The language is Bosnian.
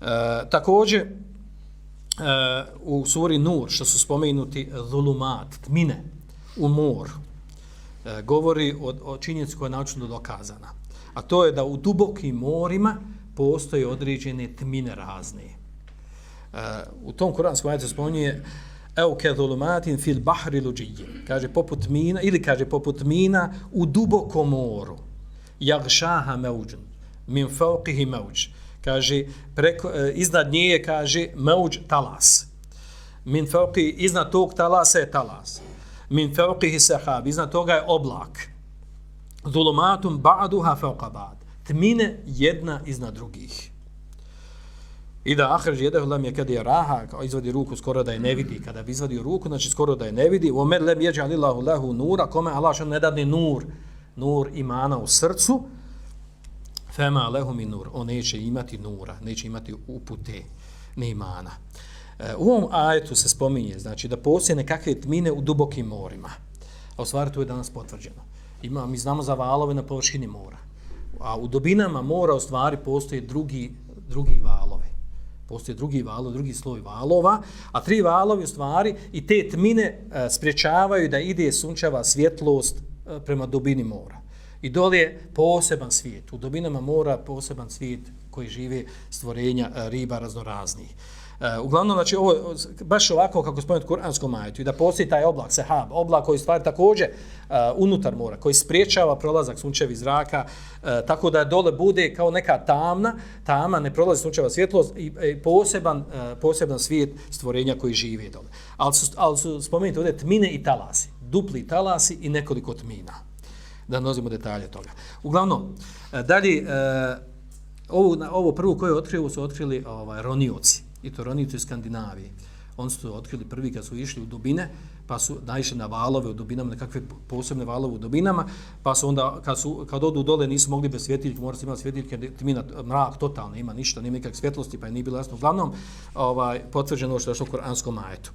E, također, e, u suri Nur, što su spomenuti zulumat, tmine, u moru, e, govori o, o činjenicu koja je naučno dokazana. A to je da u dubokim morima postoje određene tmine razne. E, u tom kuranskom ajetu spominje Evo ke zulumatin fil bahri luđiji. Kaže poput mina, ili kaže poput mina u dubokom moru. Jagšaha meuđun. Min fauqihi meuđ. Kaže, preko, e, iznad nje je, kaže, mauđ talas. Min fauqi, iznad tog talasa je talas min fauqihi sahab, iznad toga je oblak. Zulumatum ba'duha fauqa ba'd. Tmine jedna iznad drugih. I da ahrež jedehu lem je kada je raha, kao izvadi ruku skoro da je ne vidi. Kada bi izvadio ruku, znači skoro da je ne vidi. U omer lem jeđa lillahu lehu nura, kome Allah što ne dadne nur, nur imana u srcu, fema lehum nur. On neće imati nura, neće imati upute, neimana. E, u ovom ajetu se spominje, znači da postoje nekakve tmine u dubokim morima. A u stvari to je danas potvrđeno. Ima, mi znamo za valove na površini mora. A u dubinama mora u stvari postoje drugi, drugi valove. Postoje drugi valo, drugi sloj valova, a tri valovi u stvari i te tmine e, spriječavaju da ide sunčeva svjetlost e, prema dubini mora. I dole je poseban svijet. U dubinama mora poseban svijet koji žive stvorenja e, riba raznoraznih. Uh, uglavnom, znači, ovo, baš ovako kako spomenuti kuranskom majetu i da postoji taj oblak, sehab, oblak koji stvari također uh, unutar mora, koji spriječava prolazak sunčevi zraka, uh, tako da dole bude kao neka tamna, tama, ne prolazi sunčeva svjetlost i, i poseban, uh, poseban svijet stvorenja koji žive dole. Ali su, ali su spomenuti ovdje tmine i talasi, dupli talasi i nekoliko tmina. Da nozimo detalje toga. Uglavnom, e, dalje, e, ovo, ovo prvo koje je otkrio, su otkrili ovaj, ronioci i to ronioci iz Skandinavije. Oni su otkrili prvi kad su išli u dubine, pa su naišli na valove u dubinama, nekakve posebne valove u dubinama, pa su onda, kad, su, kad odu dole, nisu mogli bez svjetiljke, morali su imati svjetiljke, tmina, mrak totalno, ima ništa, nema nikakve svjetlosti, pa je nije bilo jasno. Uglavnom, ovaj, potvrđeno što je što u Koranskom majetu.